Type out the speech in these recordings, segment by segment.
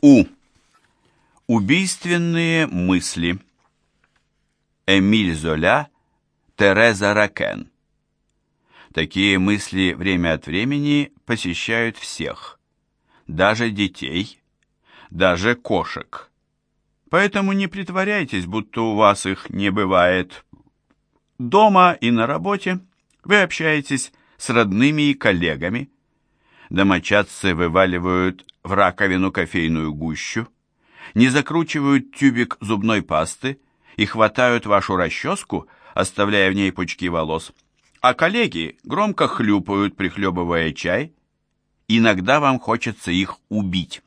У. Убийственные мысли. Эмиль Золя, Тереза Ракен. Такие мысли время от времени посещают всех, даже детей, даже кошек. Поэтому не притворяйтесь, будто у вас их не бывает. Дома и на работе вы общаетесь с родными и коллегами. Домочадцы вываливают в раковину кофейную гущу, не закручивают тюбик зубной пасты и хватают вашу расческу, оставляя в ней пучки волос. А коллеги громко хлюпают, прихлебывая чай. Иногда вам хочется их убить.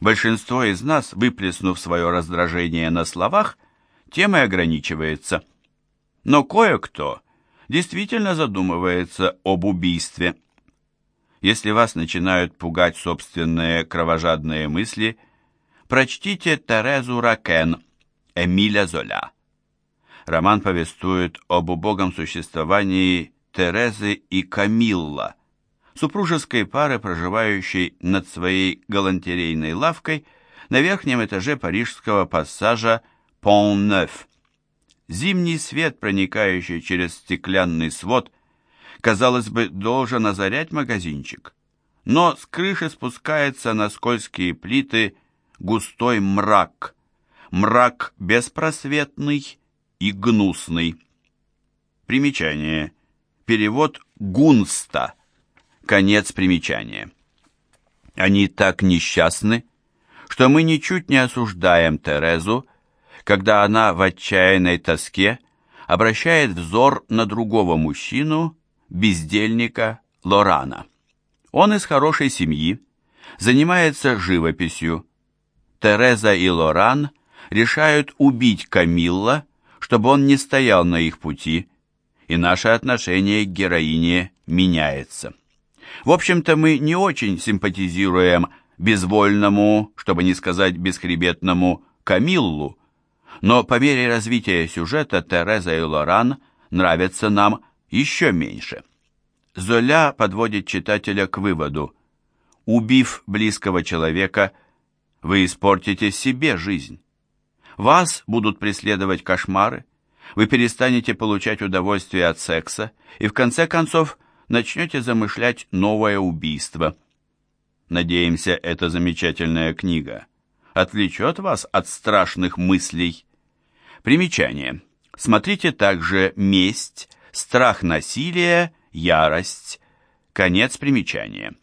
Большинство из нас, выплеснув свое раздражение на словах, тем и ограничивается. Но кое-кто действительно задумывается об убийстве. Если вас начинают пугать собственные кровожадные мысли, прочтите Терезу Ракен Эмиля Золя. Роман повествует об убогом существовании Терезы и Камилла, супружеской пары, проживающей над своей галантерейной лавкой на верхнем этаже парижского пассажа Пон-Неuf. Зимний свет, проникающий через стеклянный свод, казалось бы, должен озарять магазинчик. Но с крыши спускается на скользкие плиты густой мрак. Мрак беспросветный и гнусный. Примечание. Перевод «гунста». Конец примечания. Они так несчастны, что мы ничуть не осуждаем Терезу, когда она в отчаянной тоске обращает взор на другого мужчину, бездельника Лорана. Он из хорошей семьи, занимается живописью. Тереза и Лоран решают убить Камилла, чтобы он не стоял на их пути, и наше отношение к героине меняется. В общем-то, мы не очень симпатизируем безвольному, чтобы не сказать бесхребетному, Камиллу, но по мере развития сюжета Тереза и Лоран нравятся нам еще меньше. Золя подводит читателя к выводу. Убив близкого человека, вы испортите себе жизнь. Вас будут преследовать кошмары, вы перестанете получать удовольствие от секса и в конце концов начнете замышлять новое убийство. Надеемся, эта замечательная книга отвлечет вас от страшных мыслей. Примечание. Смотрите также «Месть», страх насилия, ярость. Конец примечания.